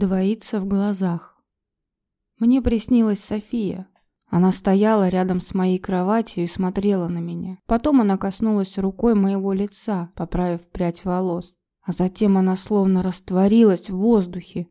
двоится в глазах. Мне приснилась София. Она стояла рядом с моей кроватью и смотрела на меня. Потом она коснулась рукой моего лица, поправив прядь волос. А затем она словно растворилась в воздухе.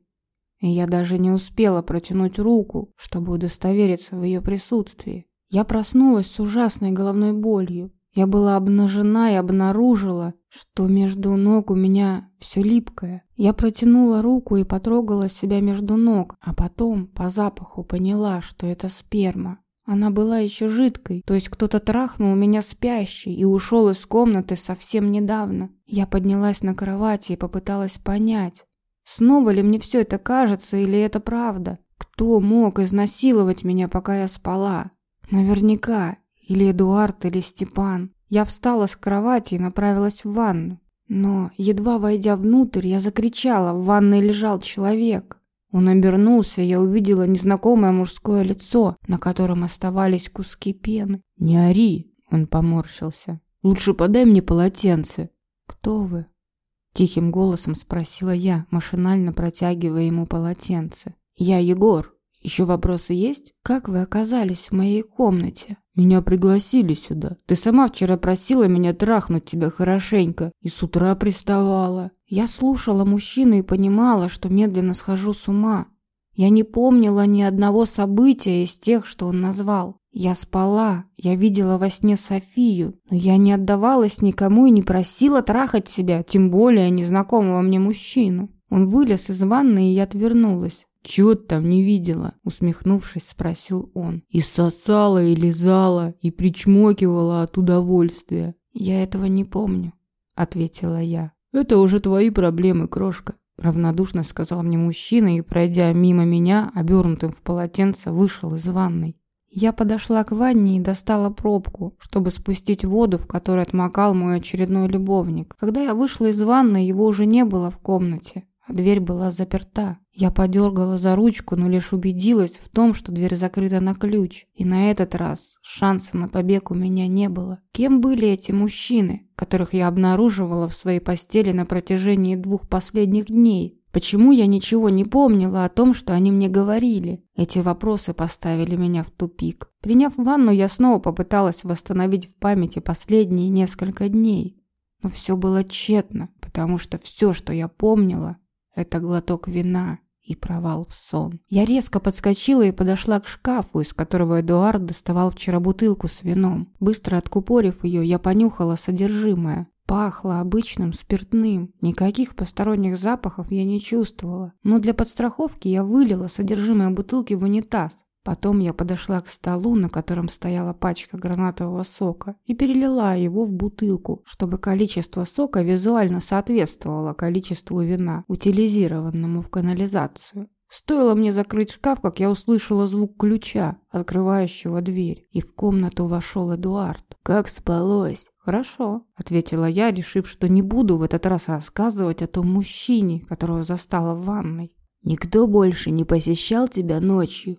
И я даже не успела протянуть руку, чтобы удостовериться в ее присутствии. Я проснулась с ужасной головной болью. Я была обнажена и обнаружила, что между ног у меня все липкое. Я протянула руку и потрогала себя между ног, а потом по запаху поняла, что это сперма. Она была еще жидкой, то есть кто-то трахнул меня спящей и ушел из комнаты совсем недавно. Я поднялась на кровати и попыталась понять, снова ли мне все это кажется или это правда. Кто мог изнасиловать меня, пока я спала? Наверняка или Эдуард, или Степан. Я встала с кровати и направилась в ванну. Но, едва войдя внутрь, я закричала, в ванной лежал человек. Он обернулся, я увидела незнакомое мужское лицо, на котором оставались куски пены. «Не ори!» – он поморщился. «Лучше подай мне полотенце». «Кто вы?» – тихим голосом спросила я, машинально протягивая ему полотенце. «Я Егор. Еще вопросы есть?» «Как вы оказались в моей комнате?» Меня пригласили сюда. Ты сама вчера просила меня трахнуть тебя хорошенько и с утра приставала. Я слушала мужчину и понимала, что медленно схожу с ума. Я не помнила ни одного события из тех, что он назвал. Я спала, я видела во сне Софию, но я не отдавалась никому и не просила трахать себя, тем более незнакомого мне мужчину. Он вылез из ванны, и я отвернулась. «Чего ты там не видела?» Усмехнувшись, спросил он. «И сосала, и лизала, и причмокивала от удовольствия». «Я этого не помню», — ответила я. «Это уже твои проблемы, крошка», — равнодушно сказал мне мужчина и, пройдя мимо меня, обернутым в полотенце, вышел из ванной. Я подошла к ванне и достала пробку, чтобы спустить воду, в которой отмокал мой очередной любовник. Когда я вышла из ванны, его уже не было в комнате, дверь была заперта. Я подергала за ручку, но лишь убедилась в том, что дверь закрыта на ключ. И на этот раз шанса на побег у меня не было. Кем были эти мужчины, которых я обнаруживала в своей постели на протяжении двух последних дней? Почему я ничего не помнила о том, что они мне говорили? Эти вопросы поставили меня в тупик. Приняв ванну, я снова попыталась восстановить в памяти последние несколько дней. Но все было тщетно, потому что все, что я помнила, это глоток вина и провал в сон. Я резко подскочила и подошла к шкафу, из которого Эдуард доставал вчера бутылку с вином. Быстро откупорив ее, я понюхала содержимое. Пахло обычным спиртным. Никаких посторонних запахов я не чувствовала. Но для подстраховки я вылила содержимое бутылки в унитаз. Потом я подошла к столу, на котором стояла пачка гранатового сока, и перелила его в бутылку, чтобы количество сока визуально соответствовало количеству вина, утилизированному в канализацию. Стоило мне закрыть шкаф, как я услышала звук ключа, открывающего дверь, и в комнату вошел Эдуард. «Как спалось?» «Хорошо», — ответила я, решив, что не буду в этот раз рассказывать о том мужчине, которого застала в ванной. «Никто больше не посещал тебя ночью?»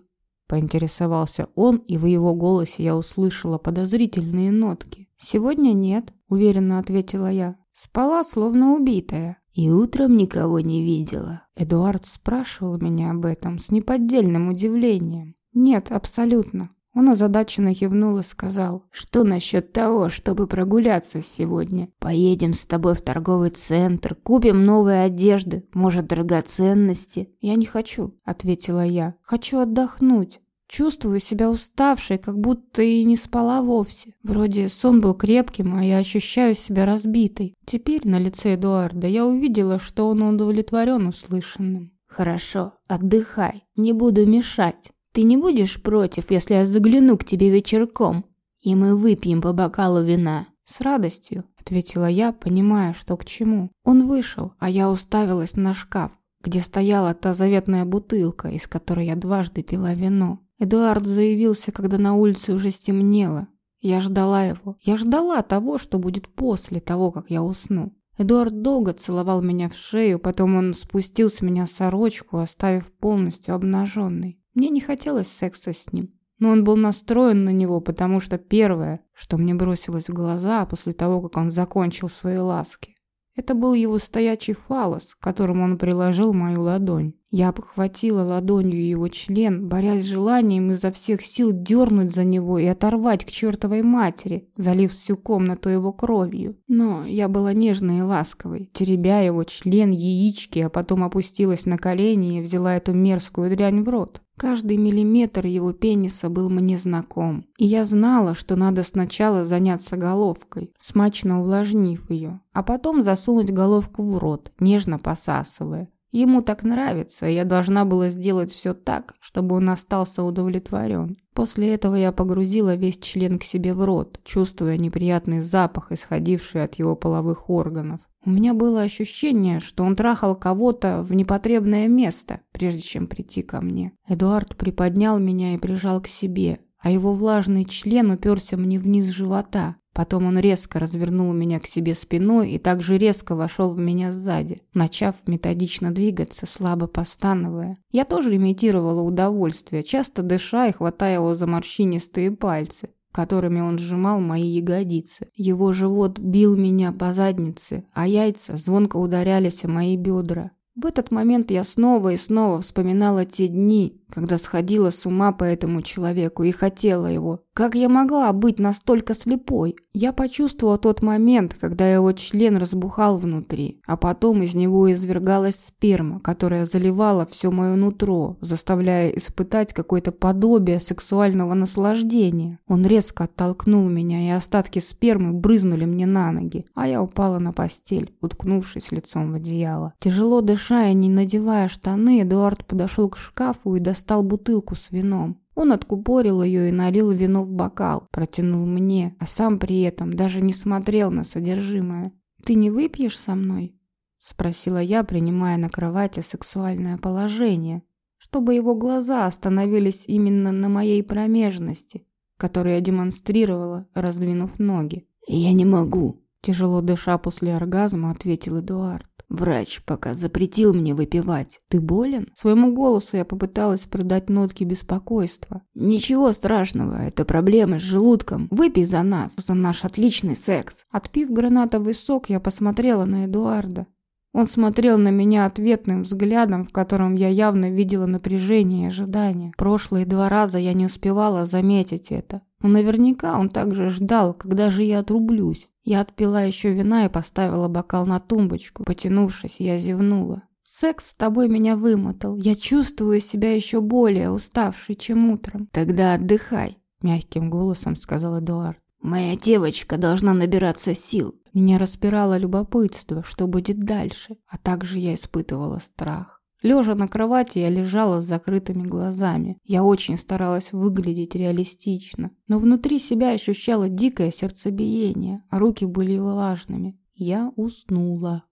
Поинтересовался он, и в его голосе я услышала подозрительные нотки. «Сегодня нет», — уверенно ответила я. «Спала, словно убитая». «И утром никого не видела?» Эдуард спрашивал меня об этом с неподдельным удивлением. «Нет, абсолютно. Он озадаченно кивнул и сказал, «Что насчет того, чтобы прогуляться сегодня? Поедем с тобой в торговый центр, купим новые одежды, может, драгоценности?» «Я не хочу», — ответила я. «Хочу отдохнуть. Чувствую себя уставшей, как будто и не спала вовсе. Вроде сон был крепким, а я ощущаю себя разбитой. Теперь на лице Эдуарда я увидела, что он удовлетворен услышанным. «Хорошо, отдыхай, не буду мешать». Ты не будешь против, если я загляну к тебе вечерком, и мы выпьем по бокалу вина?» «С радостью», — ответила я, понимая, что к чему. Он вышел, а я уставилась на шкаф, где стояла та заветная бутылка, из которой я дважды пила вино. Эдуард заявился, когда на улице уже стемнело. Я ждала его. Я ждала того, что будет после того, как я усну. Эдуард долго целовал меня в шею, потом он спустил с меня сорочку, оставив полностью обнаженной. Мне не хотелось секса с ним, но он был настроен на него, потому что первое, что мне бросилось в глаза после того, как он закончил свои ласки, Это был его стоячий фалос, к которому он приложил мою ладонь. Я похватила ладонью его член, борясь с желанием изо всех сил дернуть за него и оторвать к чертовой матери, залив всю комнату его кровью. Но я была нежной и ласковой, теребя его член, яички, а потом опустилась на колени и взяла эту мерзкую дрянь в рот. Каждый миллиметр его пениса был мне знаком, и я знала, что надо сначала заняться головкой, смачно увлажнив ее, а потом засунуть головку в рот, нежно посасывая. Ему так нравится, и я должна была сделать все так, чтобы он остался удовлетворен. После этого я погрузила весь член к себе в рот, чувствуя неприятный запах, исходивший от его половых органов. У меня было ощущение, что он трахал кого-то в непотребное место, прежде чем прийти ко мне. Эдуард приподнял меня и прижал к себе, а его влажный член уперся мне вниз живота. Потом он резко развернул меня к себе спиной и также резко вошел в меня сзади, начав методично двигаться, слабо постановая. Я тоже имитировала удовольствие, часто дыша и хватая его за морщинистые пальцы, которыми он сжимал мои ягодицы. Его живот бил меня по заднице, а яйца звонко ударялись о мои бедра. В этот момент я снова и снова вспоминала те дни, когда сходила с ума по этому человеку и хотела его. Как я могла быть настолько слепой? Я почувствовала тот момент, когда его член разбухал внутри, а потом из него извергалась сперма, которая заливала все мое нутро, заставляя испытать какое-то подобие сексуального наслаждения. Он резко оттолкнул меня, и остатки спермы брызнули мне на ноги, а я упала на постель, уткнувшись лицом в одеяло. Тяжело дыша и не надевая штаны, Эдуард подошел к шкафу и достал бутылку с вином. Он откупорил ее и налил вино в бокал, протянул мне, а сам при этом даже не смотрел на содержимое. «Ты не выпьешь со мной?» – спросила я, принимая на кровати сексуальное положение, чтобы его глаза остановились именно на моей промежности, которую я демонстрировала, раздвинув ноги. «Я не могу», – тяжело дыша после оргазма, ответил Эдуард. Врач пока запретил мне выпивать. Ты болен? Своему голосу я попыталась придать нотки беспокойства. Ничего страшного, это проблемы с желудком. Выпей за нас, за наш отличный секс. Отпив гранатовый сок, я посмотрела на Эдуарда. Он смотрел на меня ответным взглядом, в котором я явно видела напряжение и ожидание. Прошлые два раза я не успевала заметить это. Но наверняка он также ждал, когда же я отрублюсь. Я отпила еще вина и поставила бокал на тумбочку. Потянувшись, я зевнула. Секс с тобой меня вымотал. Я чувствую себя еще более уставшей, чем утром. Тогда отдыхай, мягким голосом сказал Эдуард. Моя девочка должна набираться сил. Меня распирало любопытство, что будет дальше, а также я испытывала страх. Лежа на кровати, я лежала с закрытыми глазами. Я очень старалась выглядеть реалистично, но внутри себя ощущала дикое сердцебиение, а руки были влажными. Я уснула.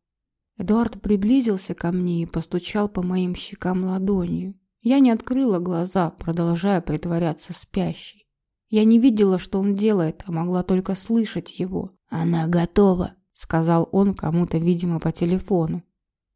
Эдуард приблизился ко мне и постучал по моим щекам ладонью. Я не открыла глаза, продолжая притворяться спящей. Я не видела, что он делает, а могла только слышать его. «Она готова», — сказал он кому-то, видимо, по телефону.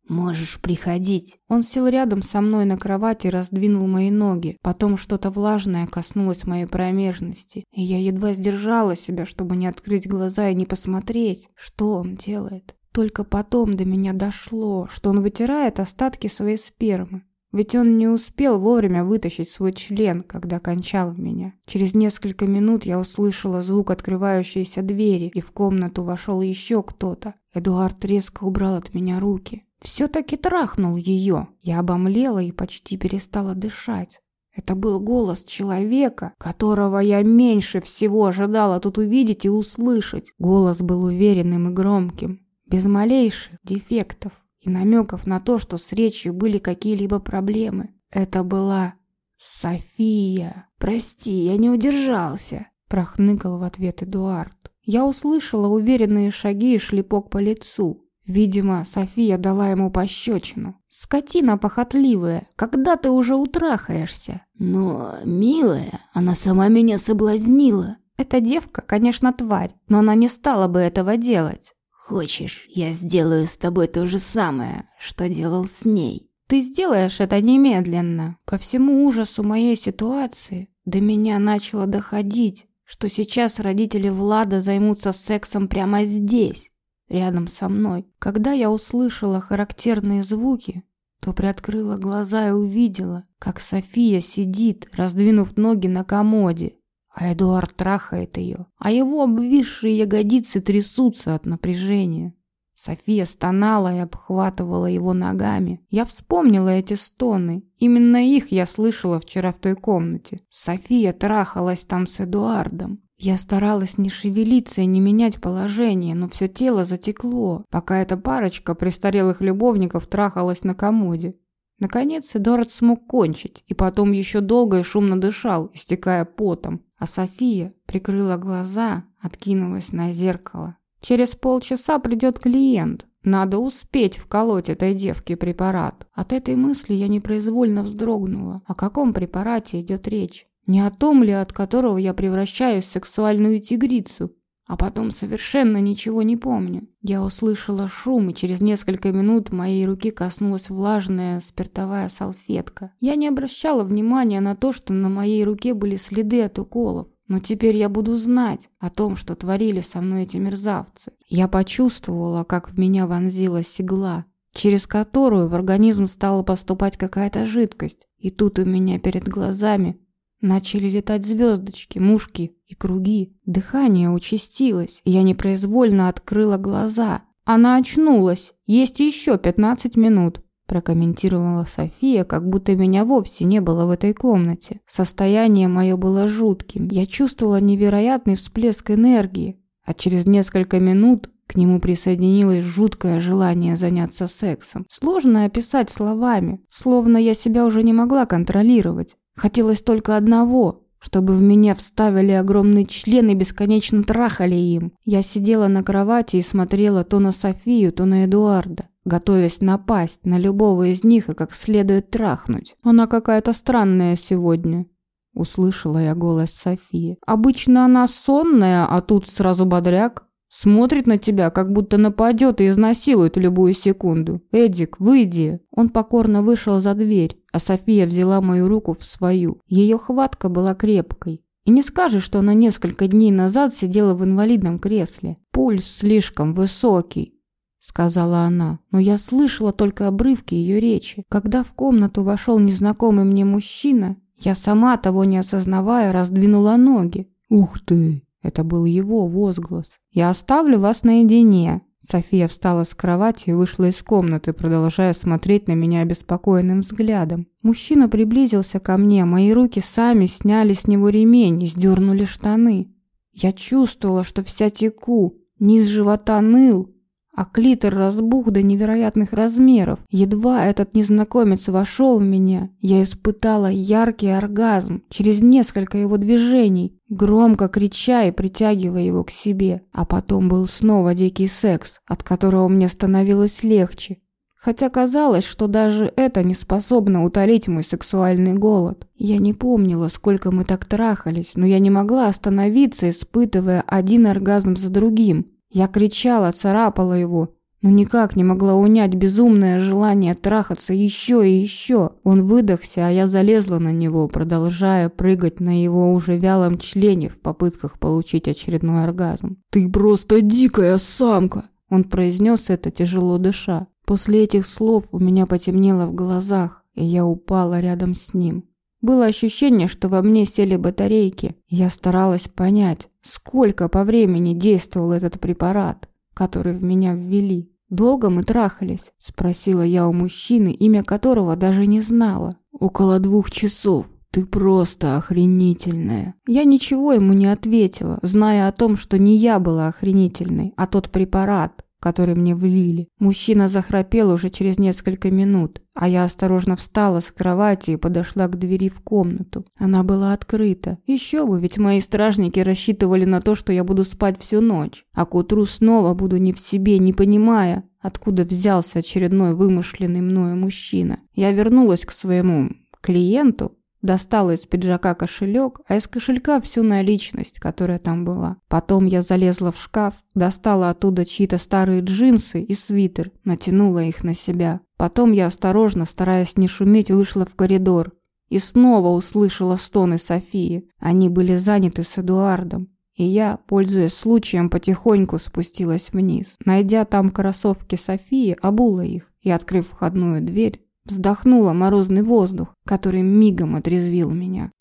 «Можешь приходить». Он сел рядом со мной на кровати и раздвинул мои ноги. Потом что-то влажное коснулось моей промежности, и я едва сдержала себя, чтобы не открыть глаза и не посмотреть, что он делает. Только потом до меня дошло, что он вытирает остатки своей спермы. Ведь он не успел вовремя вытащить свой член, когда кончал в меня. Через несколько минут я услышала звук открывающейся двери, и в комнату вошел еще кто-то. Эдуард резко убрал от меня руки. Все-таки трахнул ее. Я обомлела и почти перестала дышать. Это был голос человека, которого я меньше всего ожидала тут увидеть и услышать. Голос был уверенным и громким, без малейших дефектов и намеков на то, что с речью были какие-либо проблемы. Это была София. «Прости, я не удержался», – прохныкал в ответ Эдуард. Я услышала уверенные шаги и шлепок по лицу. Видимо, София дала ему пощечину. «Скотина похотливая, когда ты уже утрахаешься?» «Но, милая, она сама меня соблазнила». «Эта девка, конечно, тварь, но она не стала бы этого делать». «Хочешь, я сделаю с тобой то же самое, что делал с ней?» «Ты сделаешь это немедленно». Ко всему ужасу моей ситуации до меня начало доходить, что сейчас родители Влада займутся сексом прямо здесь рядом со мной. Когда я услышала характерные звуки, то приоткрыла глаза и увидела, как София сидит, раздвинув ноги на комоде, а Эдуард трахает ее, а его обвисшие ягодицы трясутся от напряжения. София стонала и обхватывала его ногами. Я вспомнила эти стоны. Именно их я слышала вчера в той комнате. София трахалась там с Эдуардом. Я старалась не шевелиться и не менять положение, но все тело затекло, пока эта парочка престарелых любовников трахалась на комоде. Наконец Эдуард смог кончить, и потом еще долго и шумно дышал, истекая потом, а София прикрыла глаза, откинулась на зеркало. Через полчаса придет клиент. Надо успеть вколоть этой девке препарат. От этой мысли я непроизвольно вздрогнула. О каком препарате идет речь? Не о том ли, от которого я превращаюсь в сексуальную тигрицу? А потом совершенно ничего не помню. Я услышала шум, и через несколько минут моей руки коснулась влажная спиртовая салфетка. Я не обращала внимания на то, что на моей руке были следы от уколов. Но теперь я буду знать о том, что творили со мной эти мерзавцы. Я почувствовала, как в меня вонзилась игла, через которую в организм стала поступать какая-то жидкость. И тут у меня перед глазами начали летать звездочки, мушки и круги. Дыхание участилось, я непроизвольно открыла глаза. Она очнулась. Есть еще 15 минут прокомментировала София, как будто меня вовсе не было в этой комнате. Состояние мое было жутким. Я чувствовала невероятный всплеск энергии, а через несколько минут к нему присоединилось жуткое желание заняться сексом. Сложно описать словами, словно я себя уже не могла контролировать. Хотелось только одного чтобы в меня вставили огромный член и бесконечно трахали им. Я сидела на кровати и смотрела то на Софию, то на Эдуарда готовясь напасть на любого из них и как следует трахнуть. Она какая-то странная сегодня. Услышала я голос Софии. Обычно она сонная, а тут сразу бодряк. Смотрит на тебя, как будто нападет и изнасилует в любую секунду. «Эдик, выйди!» Он покорно вышел за дверь, а София взяла мою руку в свою. Ее хватка была крепкой. И не скажешь, что она несколько дней назад сидела в инвалидном кресле. Пульс слишком высокий, сказала она, но я слышала только обрывки ее речи. Когда в комнату вошел незнакомый мне мужчина, я сама того не осознавая раздвинула ноги. «Ух ты!» – это был его возглас. «Я оставлю вас наедине». София встала с кровати и вышла из комнаты, продолжая смотреть на меня обеспокоенным взглядом. Мужчина приблизился ко мне, мои руки сами сняли с него ремень и сдернули штаны. Я чувствовала, что вся теку, низ живота ныл, а клитор разбух до невероятных размеров. Едва этот незнакомец вошел в меня, я испытала яркий оргазм через несколько его движений, громко крича и притягивая его к себе. А потом был снова дикий секс, от которого мне становилось легче. Хотя казалось, что даже это не способно утолить мой сексуальный голод. Я не помнила, сколько мы так трахались, но я не могла остановиться, испытывая один оргазм за другим. Я кричала, царапала его, но никак не могла унять безумное желание трахаться еще и еще. Он выдохся, а я залезла на него, продолжая прыгать на его уже вялом члене в попытках получить очередной оргазм. «Ты просто дикая самка!» Он произнес это, тяжело дыша. После этих слов у меня потемнело в глазах, и я упала рядом с ним. Было ощущение, что во мне сели батарейки. Я старалась понять, сколько по времени действовал этот препарат, который в меня ввели. «Долго мы трахались?» – спросила я у мужчины, имя которого даже не знала. «Около двух часов. Ты просто охренительная». Я ничего ему не ответила, зная о том, что не я была охренительной, а тот препарат, который мне влили. Мужчина захрапел уже через несколько минут, а я осторожно встала с кровати и подошла к двери в комнату. Она была открыта. Еще бы, ведь мои стражники рассчитывали на то, что я буду спать всю ночь, а к утру снова буду не в себе, не понимая, откуда взялся очередной вымышленный мною мужчина. Я вернулась к своему клиенту, Достала из пиджака кошелек, а из кошелька всю наличность, которая там была. Потом я залезла в шкаф, достала оттуда чьи-то старые джинсы и свитер, натянула их на себя. Потом я осторожно, стараясь не шуметь, вышла в коридор. И снова услышала стоны Софии. Они были заняты с Эдуардом. И я, пользуясь случаем, потихоньку спустилась вниз. Найдя там кроссовки Софии, обула их и, открыв входную дверь, вздохнула морозный воздух, который мигом отрезвил меня.